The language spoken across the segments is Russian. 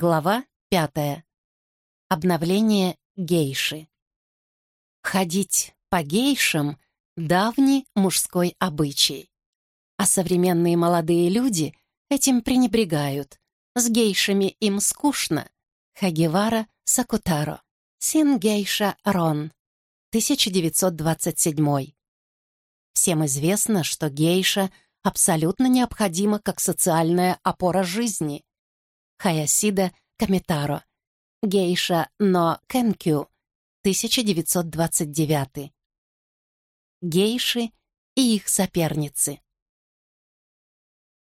Глава пятая. Обновление гейши. Ходить по гейшам — давний мужской обычай. А современные молодые люди этим пренебрегают. С гейшами им скучно. Хагевара Сакутаро. Син гейша Рон. 1927. Всем известно, что гейша абсолютно необходима как социальная опора жизни. Хаясида Камитаро. Гейша но Кенкю. 1929. Гейши и их соперницы.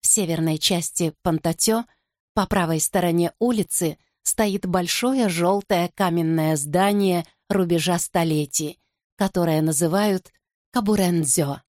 В северной части Пантатё, по правой стороне улицы, стоит большое желтое каменное здание рубежа столетий, которое называют Кабурензё.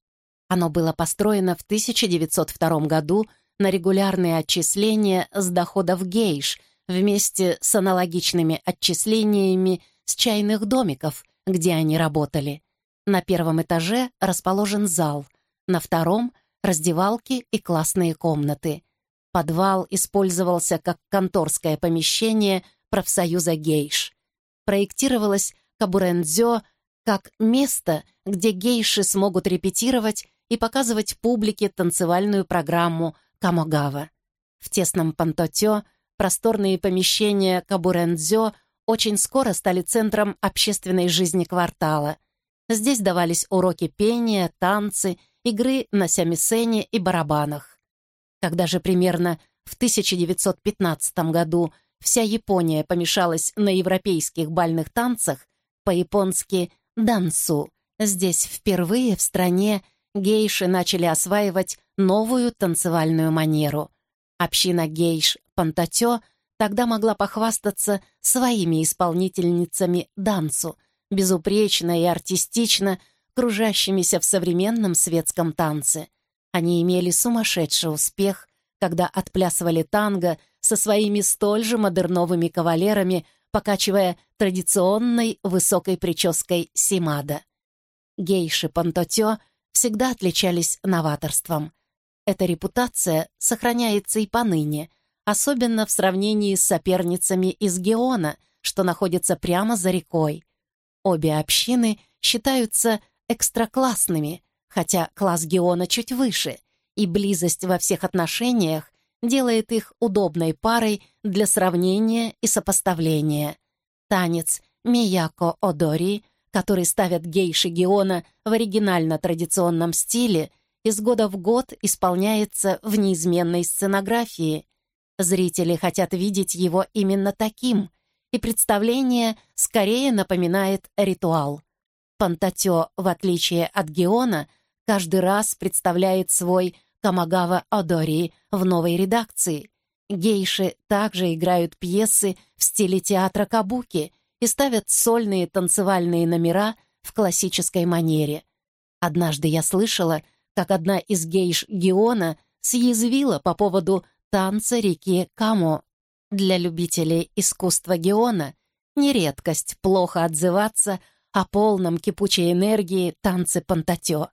Оно было построено в 1902 году на регулярные отчисления с доходов гейш вместе с аналогичными отчислениями с чайных домиков, где они работали. На первом этаже расположен зал, на втором — раздевалки и классные комнаты. Подвал использовался как конторское помещение профсоюза гейш. Проектировалось Кабурензё как место, где гейши смогут репетировать и показывать публике танцевальную программу Камогава. В тесном Пантотё просторные помещения Кабурензё очень скоро стали центром общественной жизни квартала. Здесь давались уроки пения, танцы, игры на сямисене и барабанах. Когда же примерно в 1915 году вся Япония помешалась на европейских бальных танцах, по-японски «дансу», здесь впервые в стране гейши начали осваивать новую танцевальную манеру. Община гейш Пантатё тогда могла похвастаться своими исполнительницами дансу, безупречно и артистично кружащимися в современном светском танце. Они имели сумасшедший успех, когда отплясывали танго со своими столь же модерновыми кавалерами, покачивая традиционной высокой прической Симада. Гейши Пантотё всегда отличались новаторством. Эта репутация сохраняется и поныне, особенно в сравнении с соперницами из Геона, что находится прямо за рекой. Обе общины считаются экстраклассными, хотя класс Геона чуть выше, и близость во всех отношениях делает их удобной парой для сравнения и сопоставления. Танец Мияко Одори который ставят гейши Геона в оригинально-традиционном стиле, из года в год исполняется в неизменной сценографии. Зрители хотят видеть его именно таким, и представление скорее напоминает ритуал. Пантатё, в отличие от Геона, каждый раз представляет свой Камагава Одори в новой редакции. Гейши также играют пьесы в стиле театра кабуки — и ставят сольные танцевальные номера в классической манере. Однажды я слышала, как одна из гейш Геона съязвила по поводу танца реки Камо. Для любителей искусства Геона не редкость плохо отзываться о полном кипучей энергии танце Пантатё.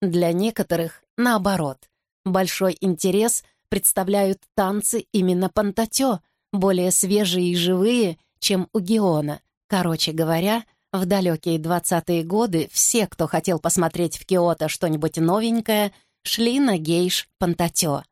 Для некоторых, наоборот, большой интерес представляют танцы именно Пантатё, более свежие и живые, чем у Геона. Короче говоря, в далекие двадцатые годы все, кто хотел посмотреть в Киото что-нибудь новенькое, шли на гейш Пантатё.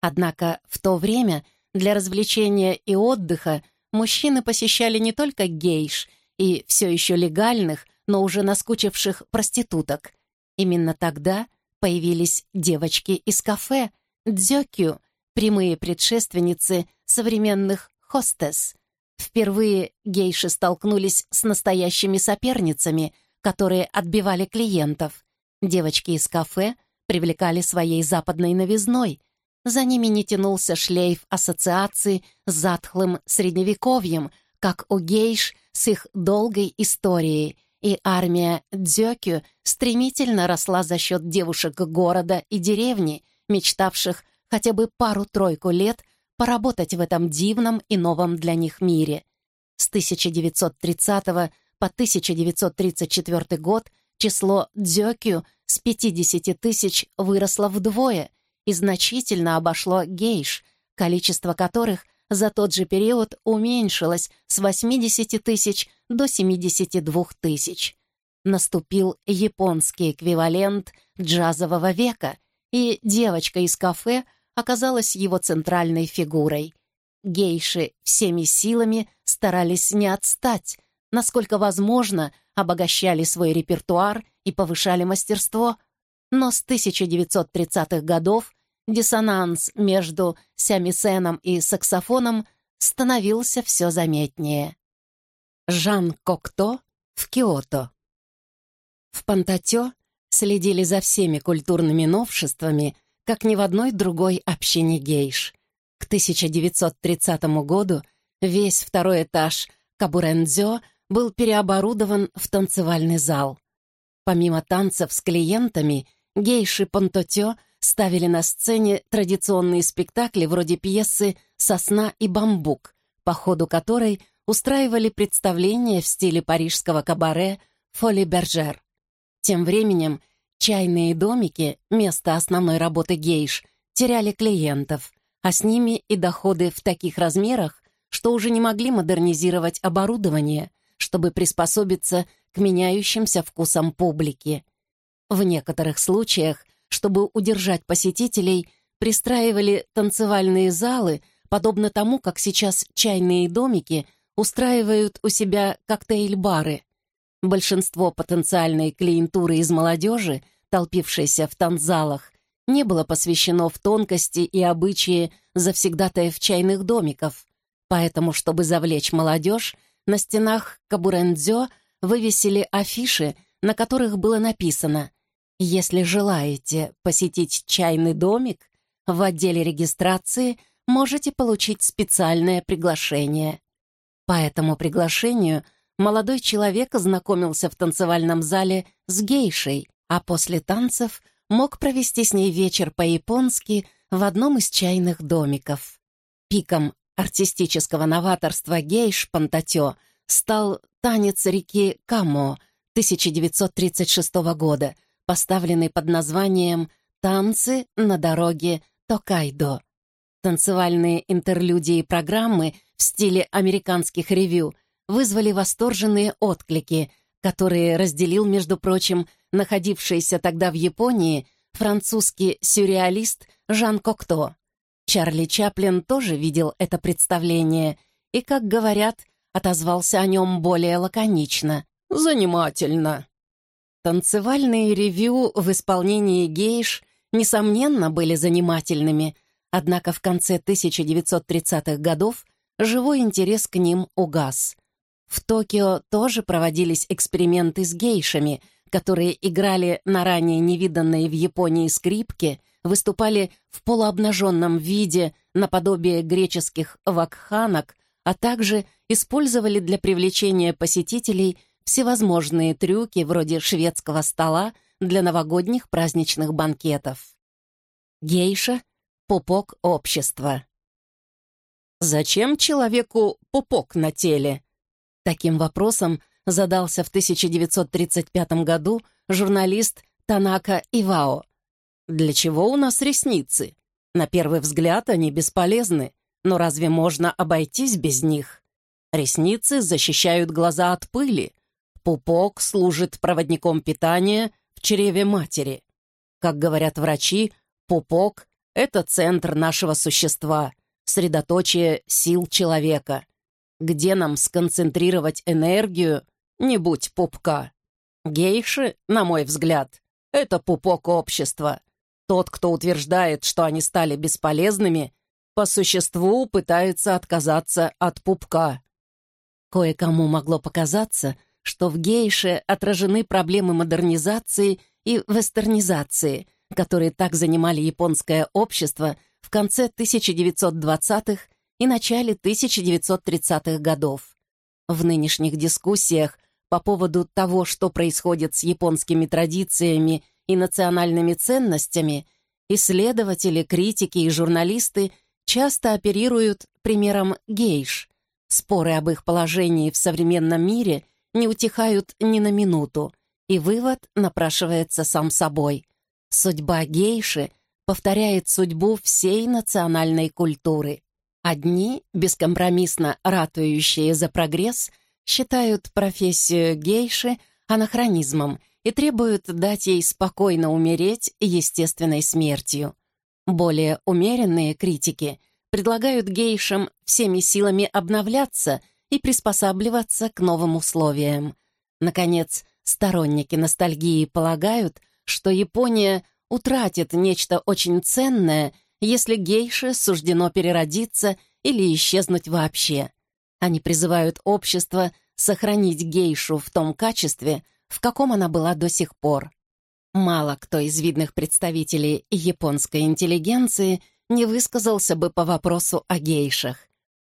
Однако в то время для развлечения и отдыха мужчины посещали не только гейш и все еще легальных, но уже наскучивших проституток. Именно тогда появились девочки из кафе, дзёкю, прямые предшественницы современных хостес — Впервые гейши столкнулись с настоящими соперницами, которые отбивали клиентов. Девочки из кафе привлекали своей западной новизной. За ними не тянулся шлейф ассоциации с затхлым средневековьем, как у гейш с их долгой историей, и армия дзёкю стремительно росла за счет девушек города и деревни, мечтавших хотя бы пару-тройку лет поработать в этом дивном и новом для них мире. С 1930 по 1934 год число дзёкю с 50 тысяч выросло вдвое и значительно обошло гейш, количество которых за тот же период уменьшилось с 80 тысяч до 72 тысяч. Наступил японский эквивалент джазового века, и девочка из кафе оказалась его центральной фигурой. Гейши всеми силами старались не отстать, насколько возможно, обогащали свой репертуар и повышали мастерство, но с 1930-х годов диссонанс между сямисеном и саксофоном становился все заметнее. Жан Кокто в Киото. В Пантатё следили за всеми культурными новшествами, как ни в одной другой общине гейш. К 1930 году весь второй этаж Кабурендзё был переоборудован в танцевальный зал. Помимо танцев с клиентами, гейши Пантотё ставили на сцене традиционные спектакли вроде пьесы «Сосна и бамбук», по ходу которой устраивали представления в стиле парижского кабаре «Фоли Бержер». Тем временем чайные домики, место основной работы гейш, теряли клиентов, а с ними и доходы в таких размерах, что уже не могли модернизировать оборудование, чтобы приспособиться к меняющимся вкусам публики. В некоторых случаях чтобы удержать посетителей, пристраивали танцевальные залы, подобно тому, как сейчас чайные домики устраивают у себя коктейль-бары. Большинство потенциальной клиентуры из молодежи, толпившейся в танцзалах, не было посвящено в тонкости и обычаи завсегдатаев чайных домиков. Поэтому, чтобы завлечь молодежь, на стенах Кабурендзё вывесили афиши, на которых было написано если желаете посетить чайный домик, в отделе регистрации можете получить специальное приглашение. По этому приглашению молодой человек ознакомился в танцевальном зале с гейшей, а после танцев мог провести с ней вечер по-японски в одном из чайных домиков. Пиком артистического новаторства гейш Пантатё стал танец реки Камо 1936 года — поставленный под названием «Танцы на дороге Токайдо». Танцевальные интерлюдии программы в стиле американских ревю вызвали восторженные отклики, которые разделил, между прочим, находившийся тогда в Японии французский сюрреалист Жан Кокто. Чарли Чаплин тоже видел это представление и, как говорят, отозвался о нем более лаконично. «Занимательно. Танцевальные ревю в исполнении гейш, несомненно, были занимательными, однако в конце 1930-х годов живой интерес к ним угас. В Токио тоже проводились эксперименты с гейшами, которые играли на ранее невиданные в Японии скрипки, выступали в полуобнаженном виде наподобие греческих вакханок, а также использовали для привлечения посетителей – всевозможные трюки вроде шведского стола для новогодних праздничных банкетов. Гейша — пупок общества. Зачем человеку пупок на теле? Таким вопросом задался в 1935 году журналист Танака Ивао. Для чего у нас ресницы? На первый взгляд они бесполезны, но разве можно обойтись без них? Ресницы защищают глаза от пыли, Пупок служит проводником питания в чреве матери. Как говорят врачи, пупок — это центр нашего существа, средоточие сил человека. Где нам сконцентрировать энергию, не будь пупка. Гейши, на мой взгляд, это пупок общества. Тот, кто утверждает, что они стали бесполезными, по существу пытается отказаться от пупка. Кое-кому могло показаться — что в гейше отражены проблемы модернизации и вестернизации, которые так занимали японское общество в конце 1920-х и начале 1930-х годов. В нынешних дискуссиях по поводу того, что происходит с японскими традициями и национальными ценностями, исследователи, критики и журналисты часто оперируют примером гейш. Споры об их положении в современном мире не утихают ни на минуту, и вывод напрашивается сам собой. Судьба гейши повторяет судьбу всей национальной культуры. Одни, бескомпромиссно ратующие за прогресс, считают профессию гейши анахронизмом и требуют дать ей спокойно умереть естественной смертью. Более умеренные критики предлагают гейшам всеми силами обновляться и приспосабливаться к новым условиям. Наконец, сторонники ностальгии полагают, что Япония утратит нечто очень ценное — если гейше суждено переродиться или исчезнуть вообще. Они призывают общество сохранить гейшу в том качестве, в каком она была до сих пор. Мало кто из видных представителей японской интеллигенции не высказался бы по вопросу о гейшах.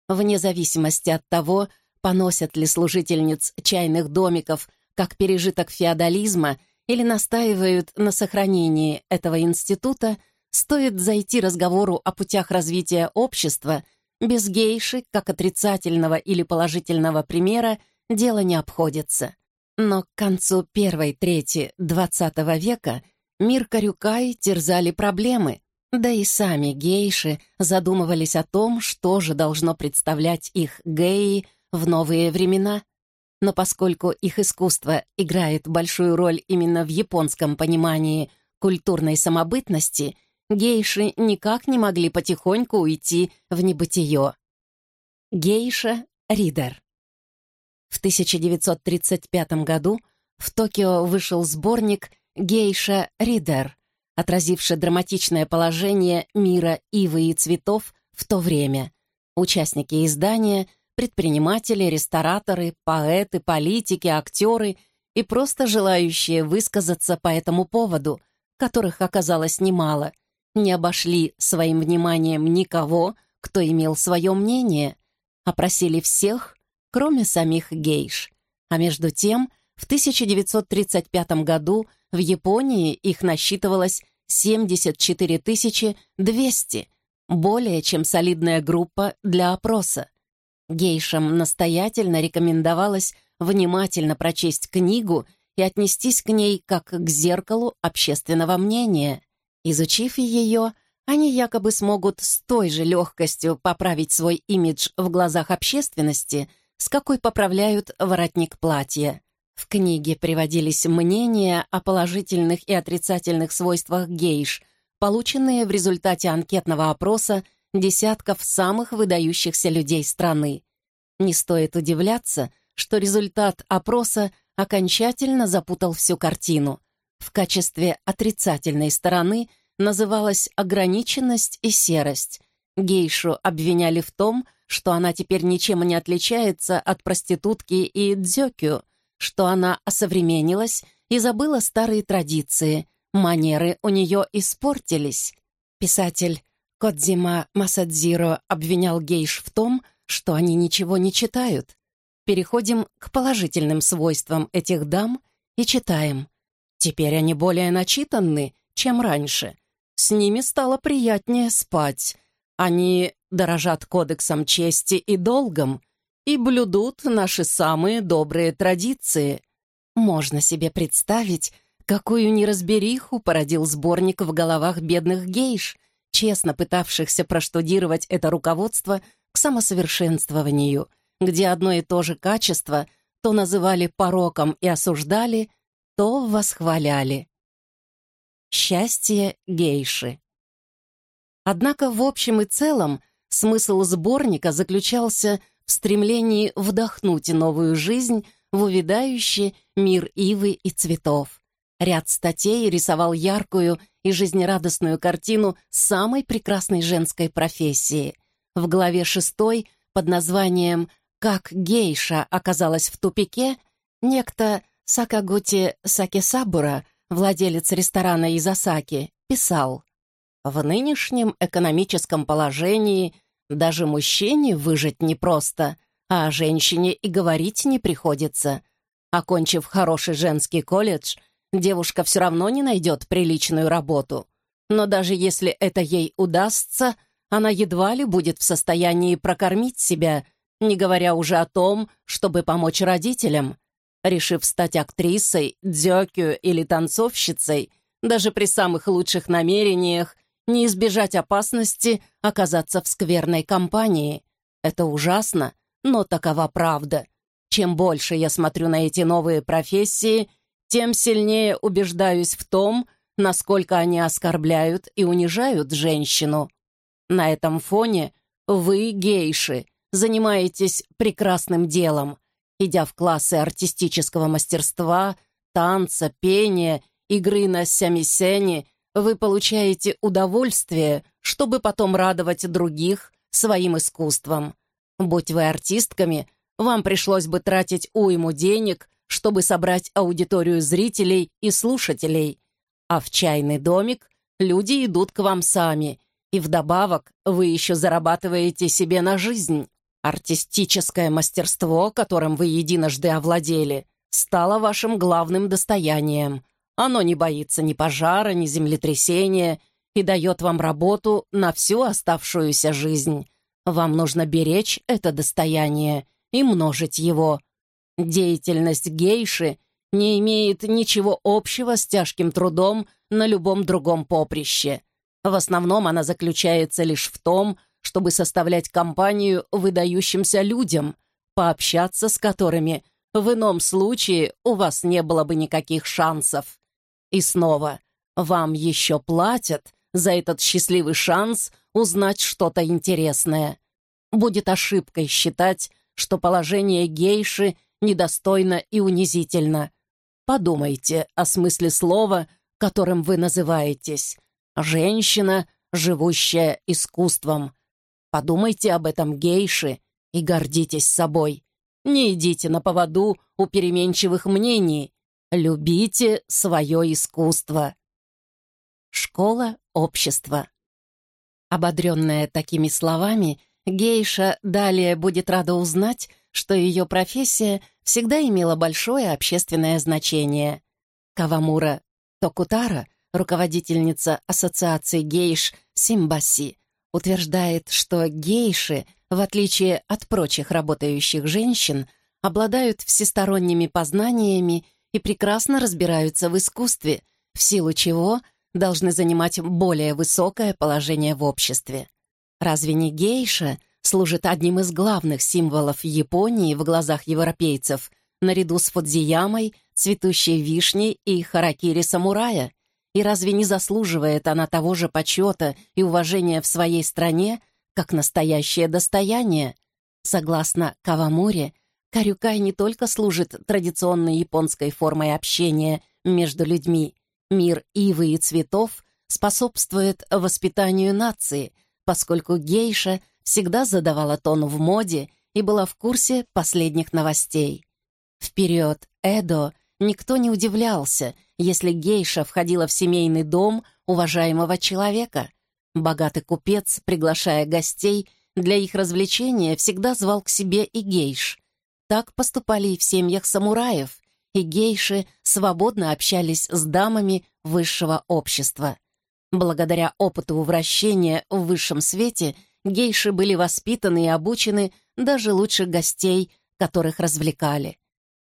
Вне зависимости от того, поносят ли служительниц чайных домиков как пережиток феодализма или настаивают на сохранении этого института, Стоит зайти разговору о путях развития общества, без гейши, как отрицательного или положительного примера, дело не обходится. Но к концу первой трети XX века мир Карюкай терзали проблемы, да и сами гейши задумывались о том, что же должно представлять их геи в новые времена. Но поскольку их искусство играет большую роль именно в японском понимании культурной самобытности — гейши никак не могли потихоньку уйти в небытие. Гейша Ридер В 1935 году в Токио вышел сборник «Гейша Ридер», отразивший драматичное положение мира ивы и цветов в то время. Участники издания — предприниматели, рестораторы, поэты, политики, актеры и просто желающие высказаться по этому поводу, которых оказалось немало — не обошли своим вниманием никого, кто имел свое мнение, опросили всех, кроме самих гейш. А между тем, в 1935 году в Японии их насчитывалось 74 200, более чем солидная группа для опроса. Гейшам настоятельно рекомендовалось внимательно прочесть книгу и отнестись к ней как к зеркалу общественного мнения. Изучив ее, они якобы смогут с той же легкостью поправить свой имидж в глазах общественности, с какой поправляют воротник платья. В книге приводились мнения о положительных и отрицательных свойствах гейш, полученные в результате анкетного опроса десятков самых выдающихся людей страны. Не стоит удивляться, что результат опроса окончательно запутал всю картину. В качестве отрицательной стороны называлась ограниченность и серость. Гейшу обвиняли в том, что она теперь ничем не отличается от проститутки и дзёкю, что она осовременилась и забыла старые традиции, манеры у нее испортились. Писатель Кодзима Масадзиро обвинял гейш в том, что они ничего не читают. Переходим к положительным свойствам этих дам и читаем. Теперь они более начитанны, чем раньше. С ними стало приятнее спать. Они дорожат кодексом чести и долгом и блюдут наши самые добрые традиции. Можно себе представить, какую неразбериху породил сборник в головах бедных гейш, честно пытавшихся проштудировать это руководство к самосовершенствованию, где одно и то же качество то называли пороком и осуждали, то восхваляли. Счастье гейши. Однако в общем и целом смысл сборника заключался в стремлении вдохнуть новую жизнь в увядающий мир ивы и цветов. Ряд статей рисовал яркую и жизнерадостную картину самой прекрасной женской профессии. В главе шестой под названием «Как гейша оказалась в тупике» некто Сакагути Сакисабура, владелец ресторана из Осаки, писал, «В нынешнем экономическом положении даже мужчине выжить непросто, а женщине и говорить не приходится. Окончив хороший женский колледж, девушка все равно не найдет приличную работу. Но даже если это ей удастся, она едва ли будет в состоянии прокормить себя, не говоря уже о том, чтобы помочь родителям. Решив стать актрисой, дзёкю или танцовщицей, даже при самых лучших намерениях, не избежать опасности оказаться в скверной компании. Это ужасно, но такова правда. Чем больше я смотрю на эти новые профессии, тем сильнее убеждаюсь в том, насколько они оскорбляют и унижают женщину. На этом фоне вы, гейши, занимаетесь прекрасным делом, идя в классы артистического мастерства, танца, пения, игры на сямисене, вы получаете удовольствие, чтобы потом радовать других своим искусством. Будь вы артистками, вам пришлось бы тратить уйму денег, чтобы собрать аудиторию зрителей и слушателей. А в чайный домик люди идут к вам сами, и вдобавок вы еще зарабатываете себе на жизнь. Артистическое мастерство, которым вы единожды овладели, стало вашим главным достоянием. Оно не боится ни пожара, ни землетрясения и дает вам работу на всю оставшуюся жизнь. Вам нужно беречь это достояние и множить его. Деятельность гейши не имеет ничего общего с тяжким трудом на любом другом поприще. В основном она заключается лишь в том, чтобы составлять компанию выдающимся людям, пообщаться с которыми в ином случае у вас не было бы никаких шансов. И снова, вам еще платят за этот счастливый шанс узнать что-то интересное. Будет ошибкой считать, что положение гейши недостойно и унизительно. Подумайте о смысле слова, которым вы называетесь. Женщина, живущая искусством. Подумайте об этом гейши и гордитесь собой. Не идите на поводу у переменчивых мнений. Любите свое искусство. Школа общества. Ободренная такими словами, гейша далее будет рада узнать, что ее профессия всегда имела большое общественное значение. Кавамура Токутара, руководительница Ассоциации гейш Симбаси, утверждает, что гейши, в отличие от прочих работающих женщин, обладают всесторонними познаниями и прекрасно разбираются в искусстве, в силу чего должны занимать более высокое положение в обществе. Разве не гейша служит одним из главных символов Японии в глазах европейцев, наряду с Фудзиямой, цветущей вишней и харакири-самурая? И разве не заслуживает она того же почета и уважения в своей стране, как настоящее достояние? Согласно Кавамуре, Карюкай не только служит традиционной японской формой общения между людьми. Мир ивы и цветов способствует воспитанию нации, поскольку гейша всегда задавала тон в моде и была в курсе последних новостей. В период Эдо никто не удивлялся, если гейша входила в семейный дом уважаемого человека. Богатый купец, приглашая гостей, для их развлечения всегда звал к себе и гейш. Так поступали и в семьях самураев, и гейши свободно общались с дамами высшего общества. Благодаря опыту вращения в высшем свете гейши были воспитаны и обучены даже лучше гостей, которых развлекали.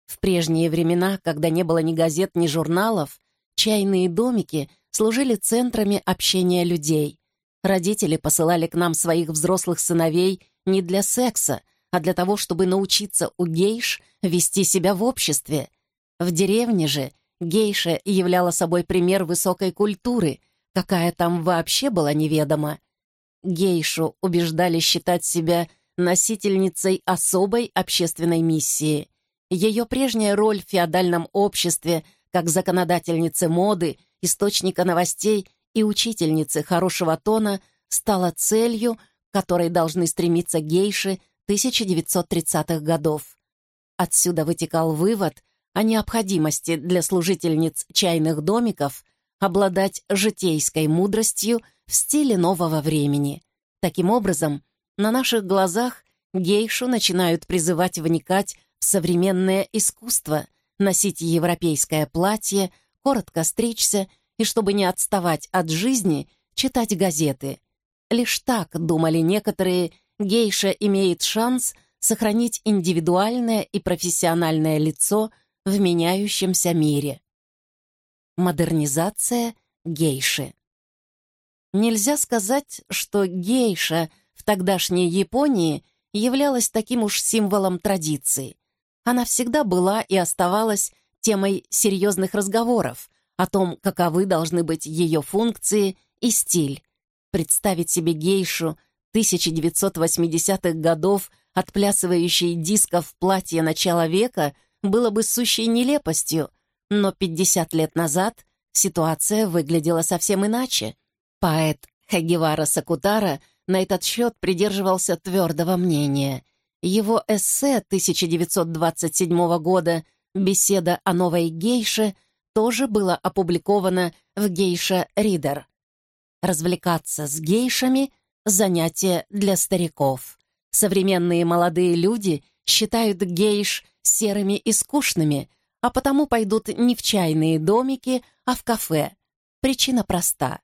В прежние времена, когда не было ни газет, ни журналов, чайные домики служили центрами общения людей. Родители посылали к нам своих взрослых сыновей не для секса, а для того, чтобы научиться у гейш вести себя в обществе. В деревне же гейша являла собой пример высокой культуры, какая там вообще была неведома. Гейшу убеждали считать себя носительницей особой общественной миссии. Ее прежняя роль в феодальном обществе как законодательницы моды, источника новостей и учительницы хорошего тона стала целью, которой должны стремиться гейши 1930-х годов. Отсюда вытекал вывод о необходимости для служительниц чайных домиков обладать житейской мудростью в стиле нового времени. Таким образом, на наших глазах гейшу начинают призывать вникать современное искусство, носить европейское платье, коротко стричься и, чтобы не отставать от жизни, читать газеты. Лишь так, думали некоторые, гейша имеет шанс сохранить индивидуальное и профессиональное лицо в меняющемся мире. Модернизация гейши Нельзя сказать, что гейша в тогдашней Японии являлась таким уж символом традиции. Она всегда была и оставалась темой серьезных разговоров о том, каковы должны быть ее функции и стиль. Представить себе гейшу 1980-х годов, отплясывающей дисков в платье начала века, было бы сущей нелепостью, но 50 лет назад ситуация выглядела совсем иначе. Поэт Хагивара Сакутара на этот счет придерживался твердого мнения. Его эссе 1927 года «Беседа о новой гейше» тоже было опубликовано в «Гейша Ридер». Развлекаться с гейшами — занятие для стариков. Современные молодые люди считают гейш серыми и скучными, а потому пойдут не в чайные домики, а в кафе. Причина проста.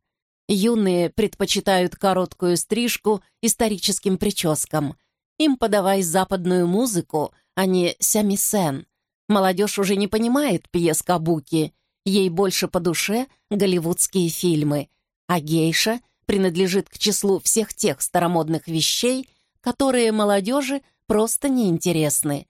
Юные предпочитают короткую стрижку историческим прическам. Им подавай западную музыку, а не сямисен. Молодежь уже не понимает пьес Кабуки. Ей больше по душе голливудские фильмы. А гейша принадлежит к числу всех тех старомодных вещей, которые молодежи просто неинтересны.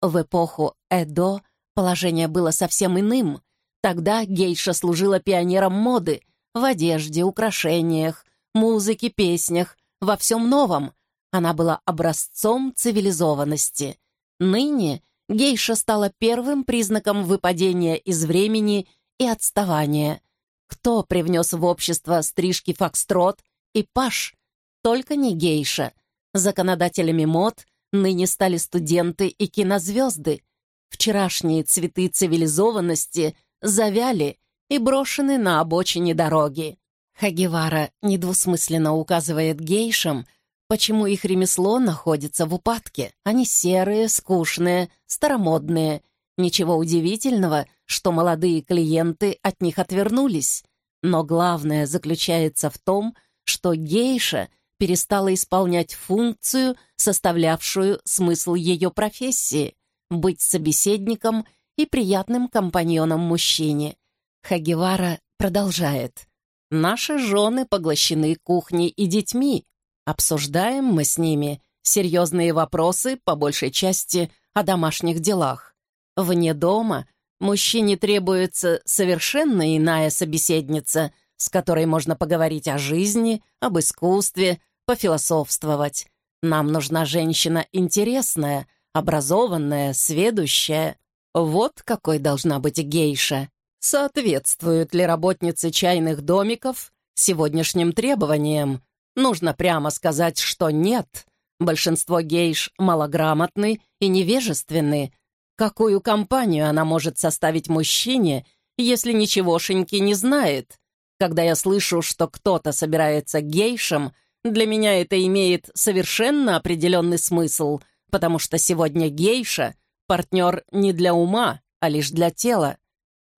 В эпоху Эдо положение было совсем иным. Тогда гейша служила пионером моды — в одежде, украшениях, музыке, песнях, во всем новом. Она была образцом цивилизованности. Ныне гейша стала первым признаком выпадения из времени и отставания. Кто привнес в общество стрижки фокстрот и паш? Только не гейша. Законодателями мод ныне стали студенты и кинозвезды. Вчерашние цветы цивилизованности завяли и брошены на обочине дороги. Хагевара недвусмысленно указывает гейшам, почему их ремесло находится в упадке. Они серые, скучные, старомодные. Ничего удивительного, что молодые клиенты от них отвернулись. Но главное заключается в том, что гейша перестала исполнять функцию, составлявшую смысл ее профессии — быть собеседником и приятным компаньоном мужчине. Хагевара продолжает. «Наши жены поглощены кухней и детьми. Обсуждаем мы с ними серьезные вопросы, по большей части, о домашних делах. Вне дома мужчине требуется совершенно иная собеседница, с которой можно поговорить о жизни, об искусстве, пофилософствовать. Нам нужна женщина интересная, образованная, сведущая. Вот какой должна быть гейша. Соответствуют ли работницы чайных домиков сегодняшним требованиям? Нужно прямо сказать, что нет. Большинство гейш малограмотны и невежественны. Какую компанию она может составить мужчине, если ничегошеньки не знает? Когда я слышу, что кто-то собирается гейшем, для меня это имеет совершенно определенный смысл, потому что сегодня гейша — партнер не для ума, а лишь для тела.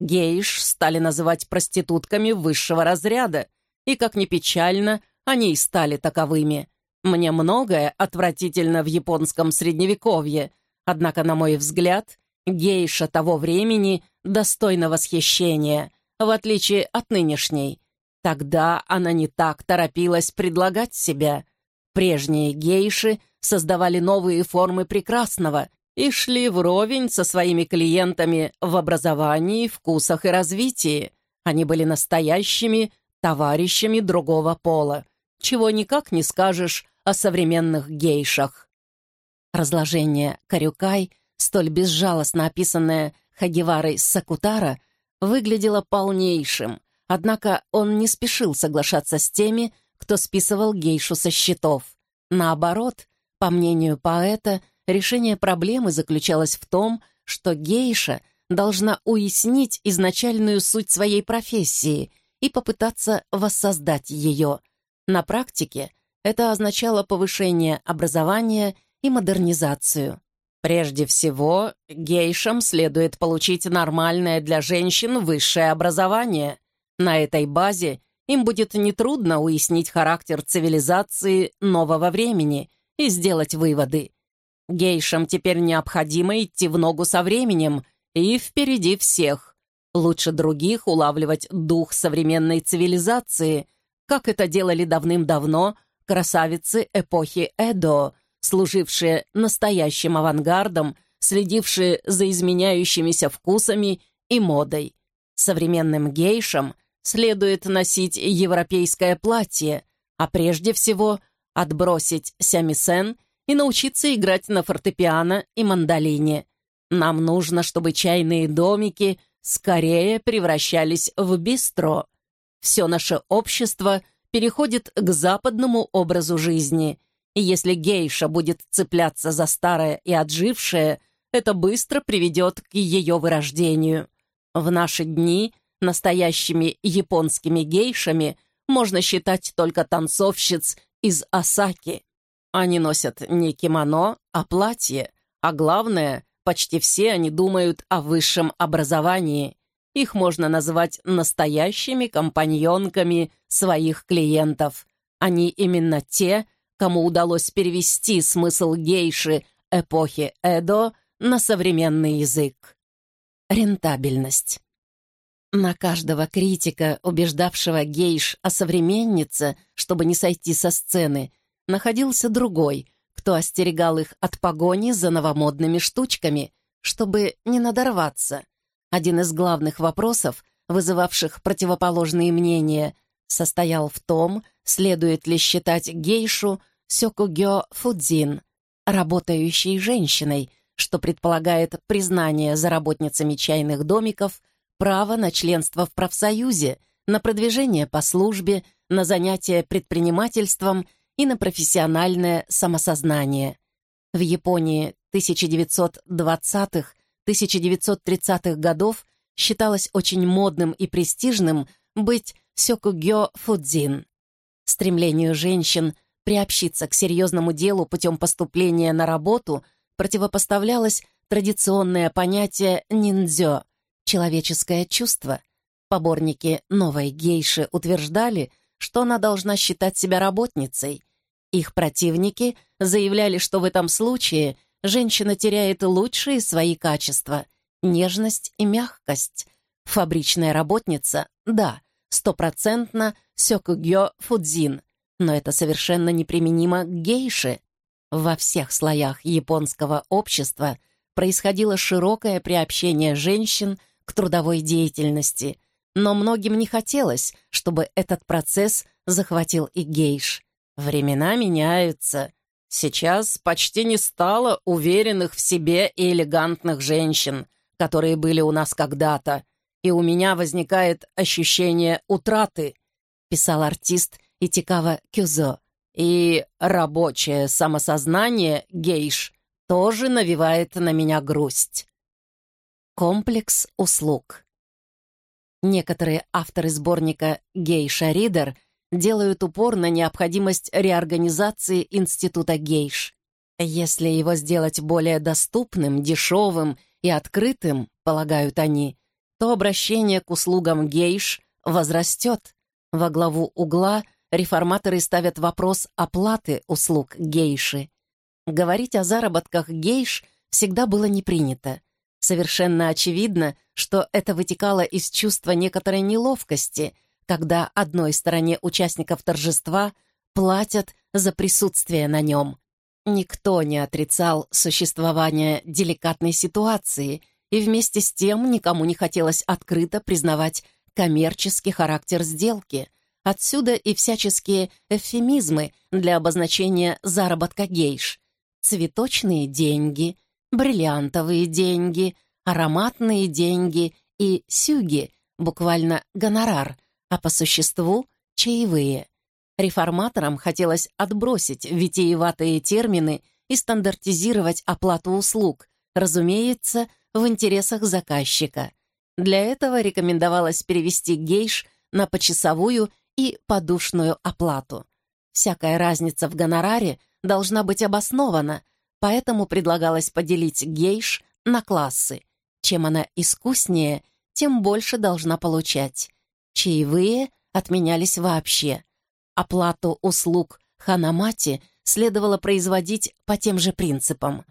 Гейш стали называть проститутками высшего разряда, и, как ни печально, они и стали таковыми. Мне многое отвратительно в японском средневековье, однако, на мой взгляд, гейша того времени достойна восхищения, в отличие от нынешней. Тогда она не так торопилась предлагать себя. Прежние гейши создавали новые формы прекрасного, и шли вровень со своими клиентами в образовании, вкусах и развитии. Они были настоящими товарищами другого пола, чего никак не скажешь о современных гейшах. Разложение Карюкай, столь безжалостно описанное Хагеварой Сакутара, выглядело полнейшим, однако он не спешил соглашаться с теми, кто списывал гейшу со счетов. Наоборот, по мнению поэта, Решение проблемы заключалось в том, что гейша должна уяснить изначальную суть своей профессии и попытаться воссоздать ее. На практике это означало повышение образования и модернизацию. Прежде всего, гейшам следует получить нормальное для женщин высшее образование. На этой базе им будет нетрудно уяснить характер цивилизации нового времени и сделать выводы. Гейшам теперь необходимо идти в ногу со временем и впереди всех. Лучше других улавливать дух современной цивилизации, как это делали давным-давно красавицы эпохи Эдо, служившие настоящим авангардом, следившие за изменяющимися вкусами и модой. Современным гейшам следует носить европейское платье, а прежде всего отбросить сямисен и научиться играть на фортепиано и мандолине. Нам нужно, чтобы чайные домики скорее превращались в бистро. Все наше общество переходит к западному образу жизни, и если гейша будет цепляться за старое и отжившее, это быстро приведет к ее вырождению. В наши дни настоящими японскими гейшами можно считать только танцовщиц из Осаки. Они носят не кимоно, а платье, а главное, почти все они думают о высшем образовании. Их можно назвать настоящими компаньонками своих клиентов. Они именно те, кому удалось перевести смысл гейши эпохи Эдо на современный язык. Рентабельность. На каждого критика, убеждавшего гейш о современнице, чтобы не сойти со сцены, находился другой, кто остерегал их от погони за новомодными штучками, чтобы не надорваться. Один из главных вопросов, вызывавших противоположные мнения, состоял в том, следует ли считать гейшу сёкугё фудзин, работающей женщиной, что предполагает признание за работницами чайных домиков право на членство в профсоюзе, на продвижение по службе, на занятия предпринимательством и на профессиональное самосознание. В Японии 1920-1930-х годов считалось очень модным и престижным быть сёкугё фудзин. Стремлению женщин приобщиться к серьезному делу путем поступления на работу противопоставлялось традиционное понятие ниндзё — человеческое чувство. Поборники новой гейши утверждали, что она должна считать себя работницей. Их противники заявляли, что в этом случае женщина теряет лучшие свои качества — нежность и мягкость. Фабричная работница — да, стопроцентно сёкугё фудзин, но это совершенно неприменимо к гейше. Во всех слоях японского общества происходило широкое приобщение женщин к трудовой деятельности, но многим не хотелось, чтобы этот процесс захватил и гейш. Времена меняются. Сейчас почти не стало уверенных в себе и элегантных женщин, которые были у нас когда-то, и у меня возникает ощущение утраты, писал артист Итикава Кюзо. И рабочее самосознание гейш тоже навевает на меня грусть. Комплекс услуг. Некоторые авторы сборника «Гейша Ридер» делают упор на необходимость реорганизации Института гейш. Если его сделать более доступным, дешевым и открытым, полагают они, то обращение к услугам гейш возрастет. Во главу угла – реформаторы ставят вопрос оплаты услуг гейши. Говорить о заработках гейш всегда было не принято. Совершенно очевидно, что это вытекало из чувства некоторой неловкости, когда одной стороне участников торжества платят за присутствие на нем. Никто не отрицал существование деликатной ситуации, и вместе с тем никому не хотелось открыто признавать коммерческий характер сделки, Отсюда и всяческие эвфемизмы для обозначения заработка гейш. Цветочные деньги, бриллиантовые деньги, ароматные деньги и сюги, буквально гонорар, а по существу чаевые. Реформаторам хотелось отбросить витиеватые термины и стандартизировать оплату услуг, разумеется, в интересах заказчика. Для этого рекомендовалось перевести гейш на почасовую и подушную оплату. Всякая разница в гонораре должна быть обоснована, поэтому предлагалось поделить гейш на классы. Чем она искуснее, тем больше должна получать. Чаевые отменялись вообще. Оплату услуг ханамати следовало производить по тем же принципам.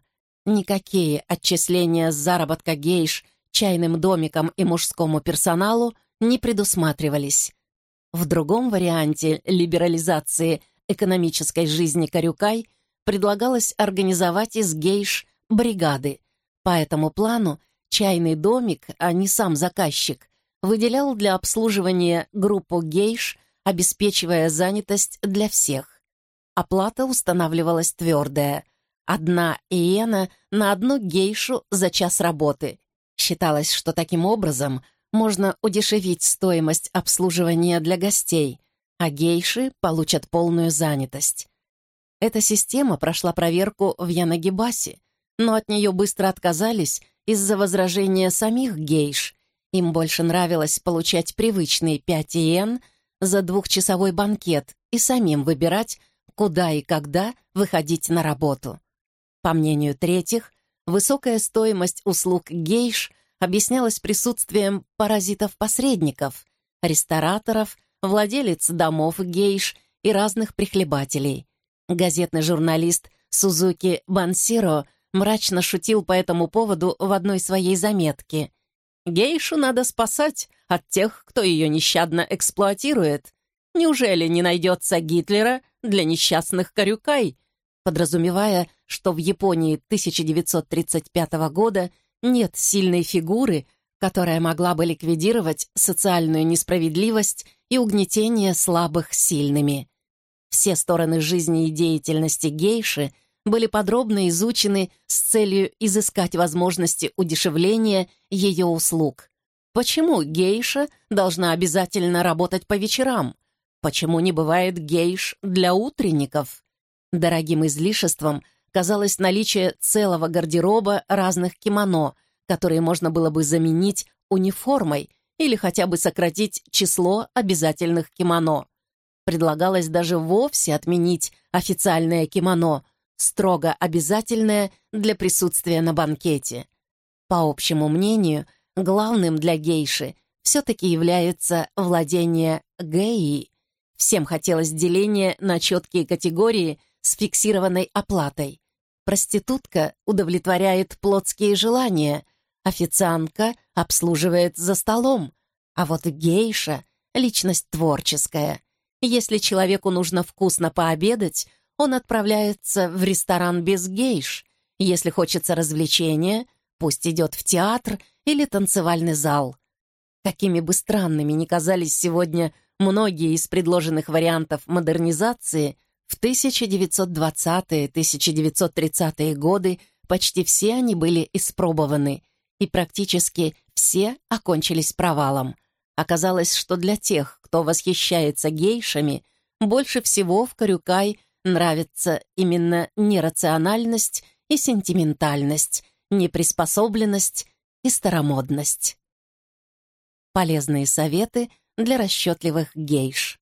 Никакие отчисления с заработка гейш чайным домикам и мужскому персоналу не предусматривались. В другом варианте либерализации экономической жизни Карюкай предлагалось организовать из гейш бригады. По этому плану чайный домик, а не сам заказчик, выделял для обслуживания группу гейш, обеспечивая занятость для всех. Оплата устанавливалась твердая. Одна иена на одну гейшу за час работы. Считалось, что таким образом можно удешевить стоимость обслуживания для гостей, а гейши получат полную занятость. Эта система прошла проверку в Янагибасе, но от нее быстро отказались из-за возражения самих гейш. Им больше нравилось получать привычные 5 иен за двухчасовой банкет и самим выбирать, куда и когда выходить на работу. По мнению третьих, высокая стоимость услуг гейш объяснялась присутствием паразитов-посредников, рестораторов, владелец домов гейш и разных прихлебателей. Газетный журналист Сузуки Бансиро мрачно шутил по этому поводу в одной своей заметке. «Гейшу надо спасать от тех, кто ее нещадно эксплуатирует. Неужели не найдется Гитлера для несчастных Карюкай?» подразумевая, что в Японии 1935 года нет сильной фигуры, которая могла бы ликвидировать социальную несправедливость и угнетение слабых сильными. Все стороны жизни и деятельности гейши – были подробно изучены с целью изыскать возможности удешевления ее услуг. Почему гейша должна обязательно работать по вечерам? Почему не бывает гейш для утренников? Дорогим излишеством казалось наличие целого гардероба разных кимоно, которые можно было бы заменить униформой или хотя бы сократить число обязательных кимоно. Предлагалось даже вовсе отменить официальное кимоно – строго обязательное для присутствия на банкете. По общему мнению, главным для гейши все-таки является владение геи. Всем хотелось деления на четкие категории с фиксированной оплатой. Проститутка удовлетворяет плотские желания, официантка обслуживает за столом, а вот гейша — личность творческая. Если человеку нужно вкусно пообедать, он отправляется в ресторан без гейш. Если хочется развлечения, пусть идет в театр или танцевальный зал. Какими бы странными ни казались сегодня многие из предложенных вариантов модернизации, в 1920-1930-е годы почти все они были испробованы, и практически все окончились провалом. Оказалось, что для тех, кто восхищается гейшами, больше всего в Карюкай Нравится именно нерациональность и сентиментальность, неприспособленность и старомодность. Полезные советы для расчетливых гейш.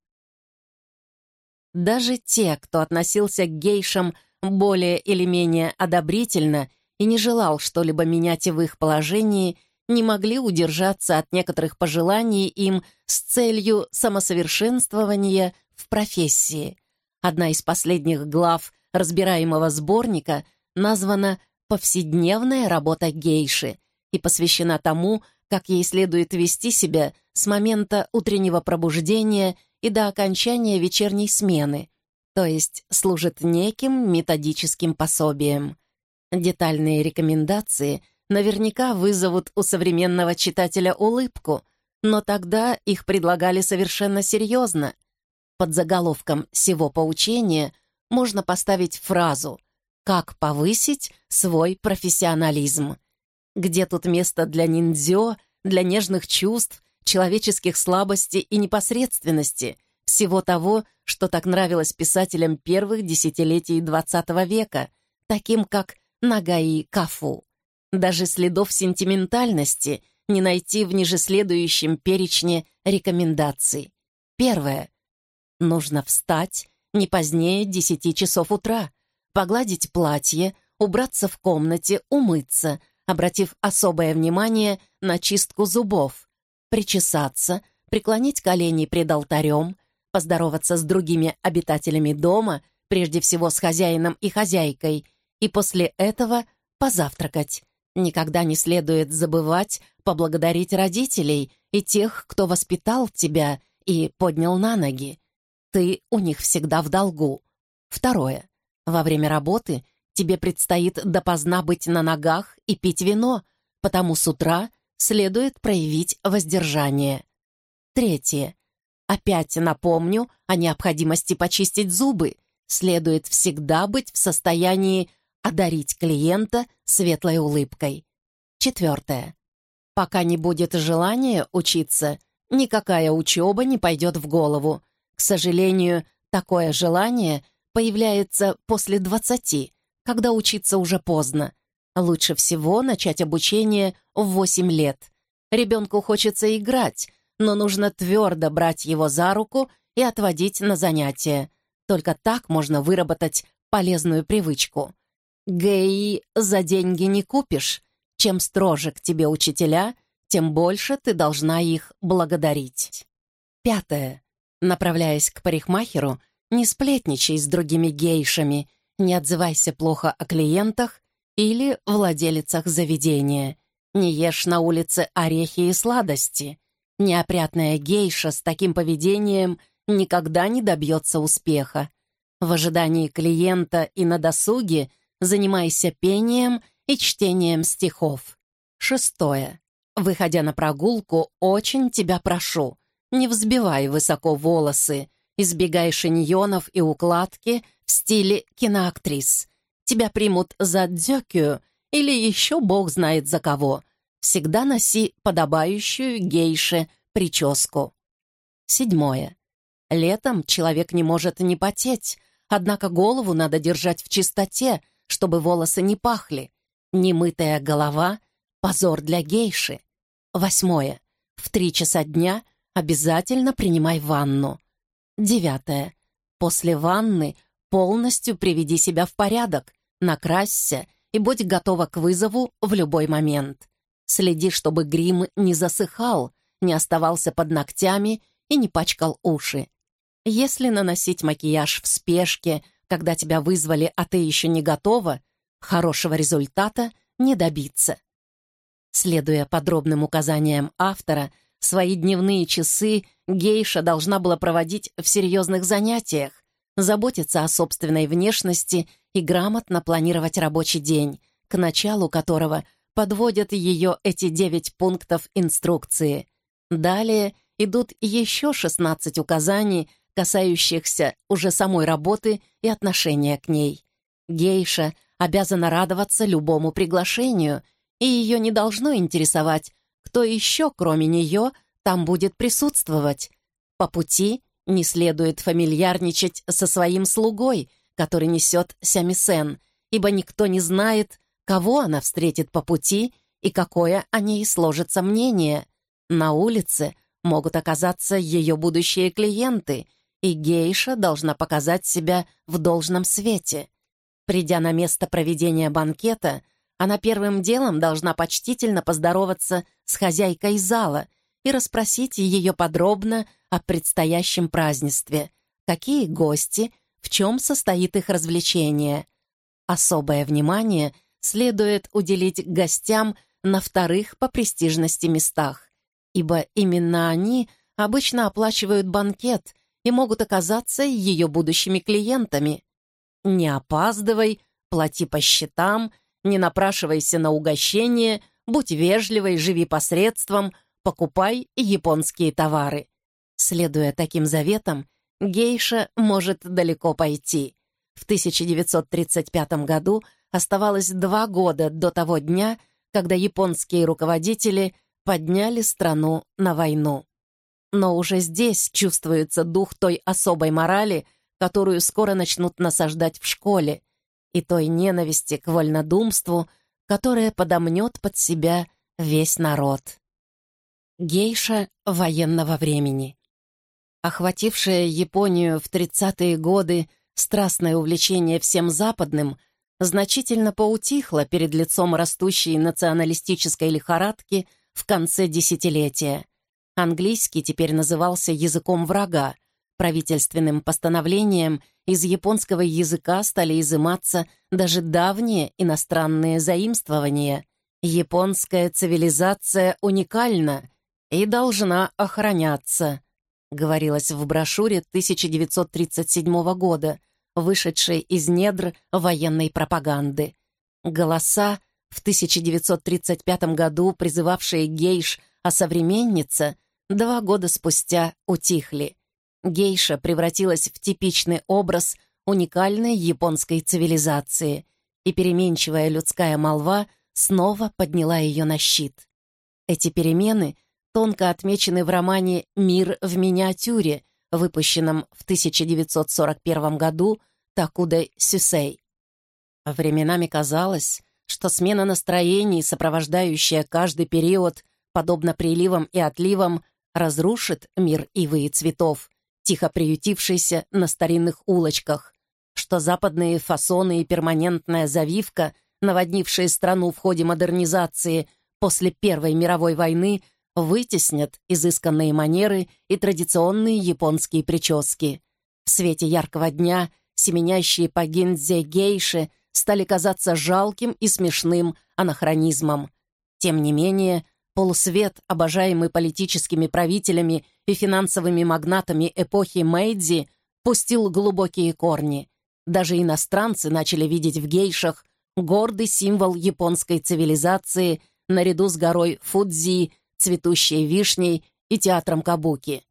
Даже те, кто относился к гейшам более или менее одобрительно и не желал что-либо менять в их положении, не могли удержаться от некоторых пожеланий им с целью самосовершенствования в профессии. Одна из последних глав разбираемого сборника названа «Повседневная работа гейши» и посвящена тому, как ей следует вести себя с момента утреннего пробуждения и до окончания вечерней смены, то есть служит неким методическим пособием. Детальные рекомендации наверняка вызовут у современного читателя улыбку, но тогда их предлагали совершенно серьезно, под заголовком всего поучения можно поставить фразу «Как повысить свой профессионализм?». Где тут место для ниндзё, для нежных чувств, человеческих слабостей и непосредственности, всего того, что так нравилось писателям первых десятилетий XX века, таким как Нагаи Кафу. Даже следов сентиментальности не найти в ниже следующем перечне рекомендаций. Первое. Нужно встать не позднее десяти часов утра, погладить платье, убраться в комнате, умыться, обратив особое внимание на чистку зубов, причесаться, преклонить колени пред алтарем, поздороваться с другими обитателями дома, прежде всего с хозяином и хозяйкой, и после этого позавтракать. Никогда не следует забывать поблагодарить родителей и тех, кто воспитал тебя и поднял на ноги. Ты у них всегда в долгу. Второе. Во время работы тебе предстоит допоздна быть на ногах и пить вино, потому с утра следует проявить воздержание. Третье. Опять напомню о необходимости почистить зубы. Следует всегда быть в состоянии одарить клиента светлой улыбкой. Четвертое. Пока не будет желания учиться, никакая учеба не пойдет в голову. К сожалению, такое желание появляется после двадцати, когда учиться уже поздно. Лучше всего начать обучение в восемь лет. Ребенку хочется играть, но нужно твердо брать его за руку и отводить на занятия. Только так можно выработать полезную привычку. ГИ за деньги не купишь. Чем строже к тебе учителя, тем больше ты должна их благодарить. Пятое. Направляясь к парикмахеру, не сплетничай с другими гейшами, не отзывайся плохо о клиентах или владелицах заведения. Не ешь на улице орехи и сладости. Неопрятная гейша с таким поведением никогда не добьется успеха. В ожидании клиента и на досуге занимайся пением и чтением стихов. Шестое. Выходя на прогулку, очень тебя прошу, не взбивай высоко волосы, избегай шиньонов и укладки в стиле киноактрис. Тебя примут за дзёкю или еще бог знает за кого — Всегда носи подобающую гейше прическу. Седьмое. Летом человек не может не потеть, однако голову надо держать в чистоте, чтобы волосы не пахли. Немытая голова — позор для гейши. Восьмое. В три часа дня обязательно принимай ванну. Девятое. После ванны полностью приведи себя в порядок, накрасься и будь готова к вызову в любой момент. Следи, чтобы грим не засыхал, не оставался под ногтями и не пачкал уши. Если наносить макияж в спешке, когда тебя вызвали, а ты еще не готова, хорошего результата не добиться. Следуя подробным указаниям автора, свои дневные часы гейша должна была проводить в серьезных занятиях, заботиться о собственной внешности и грамотно планировать рабочий день, к началу которого подводят ее эти девять пунктов инструкции. Далее идут еще 16 указаний, касающихся уже самой работы и отношения к ней. Гейша обязана радоваться любому приглашению, и ее не должно интересовать, кто еще, кроме нее, там будет присутствовать. По пути не следует фамильярничать со своим слугой, который несет сямисен, ибо никто не знает, кого она встретит по пути и какое о ней сложится мнение. На улице могут оказаться ее будущие клиенты, и гейша должна показать себя в должном свете. Придя на место проведения банкета, она первым делом должна почтительно поздороваться с хозяйкой зала и расспросить ее подробно о предстоящем празднестве, какие гости, в чем состоит их развлечение. Особое внимание следует уделить гостям на вторых по престижности местах, ибо именно они обычно оплачивают банкет и могут оказаться ее будущими клиентами. Не опаздывай, плати по счетам, не напрашивайся на угощение, будь вежливой, живи посредством, покупай японские товары. Следуя таким заветам, гейша может далеко пойти. В 1935 году Оставалось два года до того дня, когда японские руководители подняли страну на войну. Но уже здесь чувствуется дух той особой морали, которую скоро начнут насаждать в школе, и той ненависти к вольнодумству, которая подомнет под себя весь народ. Гейша военного времени. Охватившая Японию в 30-е годы страстное увлечение всем западным — значительно поутихла перед лицом растущей националистической лихорадки в конце десятилетия. Английский теперь назывался языком врага. Правительственным постановлением из японского языка стали изыматься даже давние иностранные заимствования. Японская цивилизация уникальна и должна охраняться, говорилось в брошюре 1937 года, вышедшей из недр военной пропаганды. Голоса, в 1935 году призывавшие гейш осовременниться, два года спустя утихли. Гейша превратилась в типичный образ уникальной японской цивилизации, и переменчивая людская молва снова подняла ее на щит. Эти перемены тонко отмечены в романе «Мир в миниатюре», выпущенном в 1941 году Такудой Сюсей. Временами казалось, что смена настроений, сопровождающая каждый период, подобно приливам и отливам, разрушит мир ивы и цветов, тихо приютившийся на старинных улочках, что западные фасоны и перманентная завивка, наводнившие страну в ходе модернизации после Первой мировой войны, вытеснят изысканные манеры и традиционные японские прически. В свете яркого дня семенящие по гиндзе гейши стали казаться жалким и смешным анахронизмом. Тем не менее, полусвет, обожаемый политическими правителями и финансовыми магнатами эпохи Мэйдзи, пустил глубокие корни. Даже иностранцы начали видеть в гейшах гордый символ японской цивилизации наряду с горой Фудзи, цветущей вишней и театром Кабуки.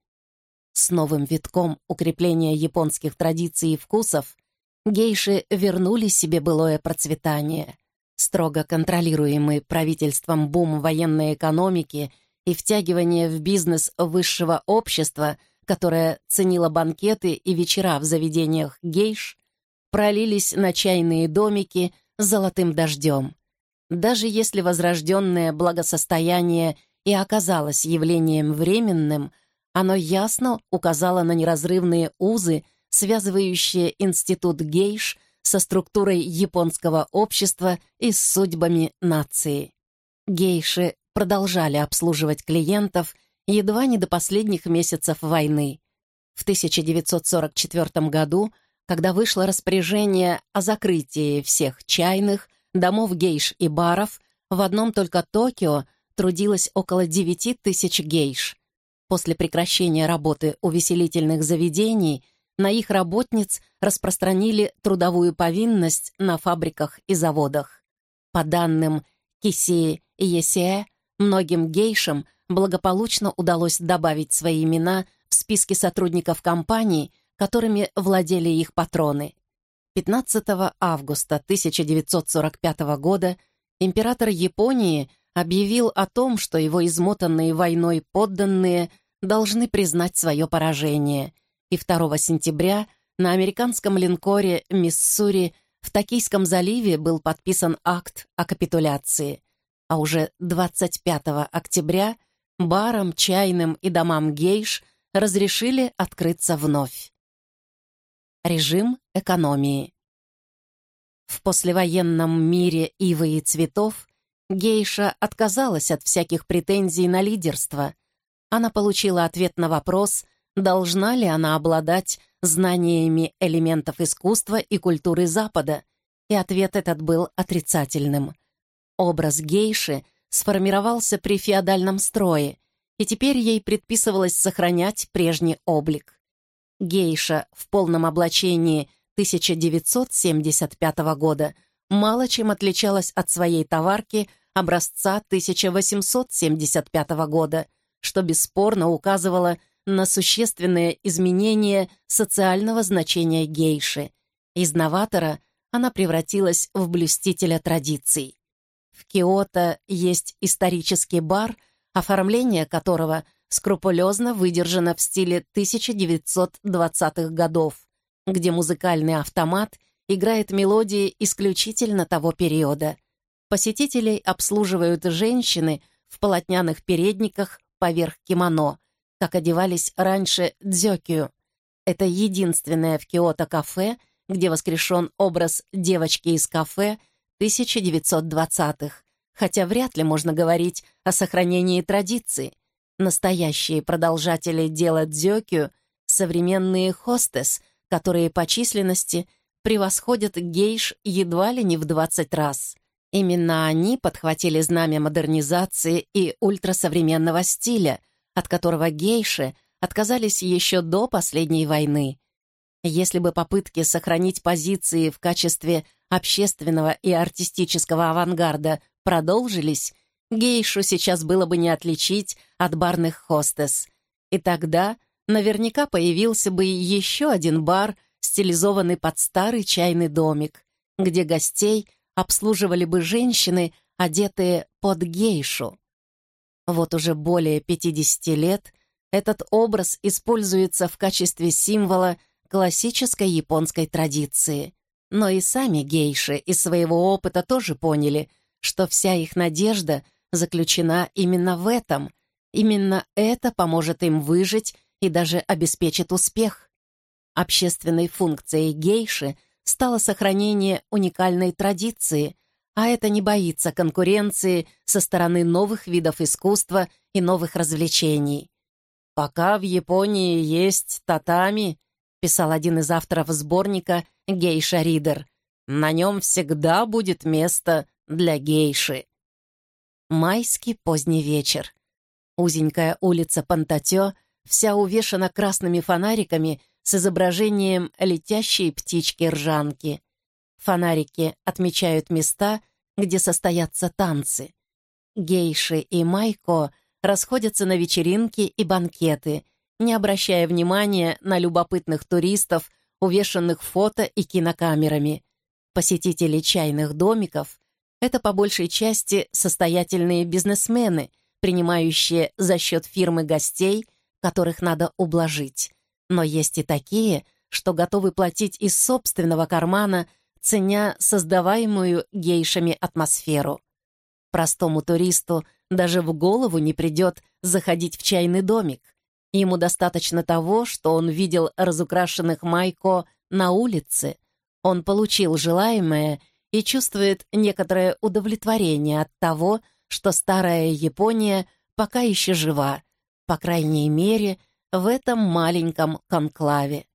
С новым витком укрепления японских традиций и вкусов гейши вернули себе былое процветание. Строго контролируемый правительством бум военной экономики и втягивание в бизнес высшего общества, которое ценило банкеты и вечера в заведениях гейш, пролились на чайные домики золотым дождем. Даже если возрожденное благосостояние и оказалось явлением временным, оно ясно указало на неразрывные узы, связывающие институт гейш со структурой японского общества и с судьбами нации. Гейши продолжали обслуживать клиентов едва не до последних месяцев войны. В 1944 году, когда вышло распоряжение о закрытии всех чайных, домов гейш и баров, в одном только Токио трудилось около 9 тысяч гейш. После прекращения работы увеселительных заведений на их работниц распространили трудовую повинность на фабриках и заводах. По данным Кисеи и Есея, многим гейшам благополучно удалось добавить свои имена в списки сотрудников компаний, которыми владели их патроны. 15 августа 1945 года император Японии объявил о том, что его измотанные войной подданные должны признать свое поражение, и 2 сентября на американском линкоре «Миссури» в Токийском заливе был подписан акт о капитуляции, а уже 25 октября барам, чайным и домам гейш разрешили открыться вновь. Режим экономии В послевоенном мире ивы и цветов гейша отказалась от всяких претензий на лидерство. Она получила ответ на вопрос, должна ли она обладать знаниями элементов искусства и культуры Запада, и ответ этот был отрицательным. Образ гейши сформировался при феодальном строе, и теперь ей предписывалось сохранять прежний облик. Гейша в полном облачении 1975 года мало чем отличалась от своей товарки образца 1875 года, что бесспорно указывало на существенное изменение социального значения гейши. Из новатора она превратилась в блюстителя традиций. В Киото есть исторический бар, оформление которого скрупулезно выдержано в стиле 1920-х годов, где музыкальный автомат играет мелодии исключительно того периода. Посетителей обслуживают женщины в полотняных передниках поверх кимоно, как одевались раньше дзёкю. Это единственное в Киото кафе, где воскрешен образ девочки из кафе 1920-х, хотя вряд ли можно говорить о сохранении традиций. Настоящие продолжатели дела дзёкю — современные хостес, которые по численности превосходят гейш едва ли не в 20 раз. Именно они подхватили знамя модернизации и ультрасовременного стиля — от которого гейши отказались еще до последней войны. Если бы попытки сохранить позиции в качестве общественного и артистического авангарда продолжились, гейшу сейчас было бы не отличить от барных хостес. И тогда наверняка появился бы еще один бар, стилизованный под старый чайный домик, где гостей обслуживали бы женщины, одетые под гейшу. Вот уже более 50 лет этот образ используется в качестве символа классической японской традиции. Но и сами гейши из своего опыта тоже поняли, что вся их надежда заключена именно в этом. Именно это поможет им выжить и даже обеспечит успех. Общественной функцией гейши стало сохранение уникальной традиции, а это не боится конкуренции со стороны новых видов искусства и новых развлечений. «Пока в Японии есть татами», — писал один из авторов сборника «Гейша Ридер», «на нем всегда будет место для гейши». Майский поздний вечер. Узенькая улица Пантатё вся увешана красными фонариками с изображением летящей птички-ржанки. Фонарики отмечают места, где состоятся танцы. Гейши и Майко расходятся на вечеринки и банкеты, не обращая внимания на любопытных туристов, увешанных фото и кинокамерами. Посетители чайных домиков — это по большей части состоятельные бизнесмены, принимающие за счет фирмы гостей, которых надо ублажить. Но есть и такие, что готовы платить из собственного кармана, ценя создаваемую гейшами атмосферу. Простому туристу даже в голову не придет заходить в чайный домик. Ему достаточно того, что он видел разукрашенных Майко на улице. Он получил желаемое и чувствует некоторое удовлетворение от того, что старая Япония пока еще жива, по крайней мере, в этом маленьком конклаве.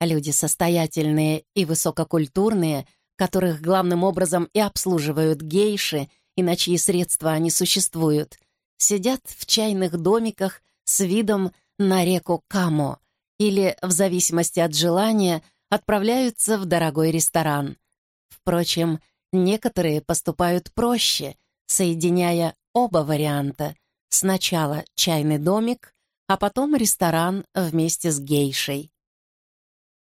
Люди состоятельные и высококультурные, которых главным образом и обслуживают гейши, и на чьи средства они существуют, сидят в чайных домиках с видом на реку Камо или, в зависимости от желания, отправляются в дорогой ресторан. Впрочем, некоторые поступают проще, соединяя оба варианта. Сначала чайный домик, а потом ресторан вместе с гейшей.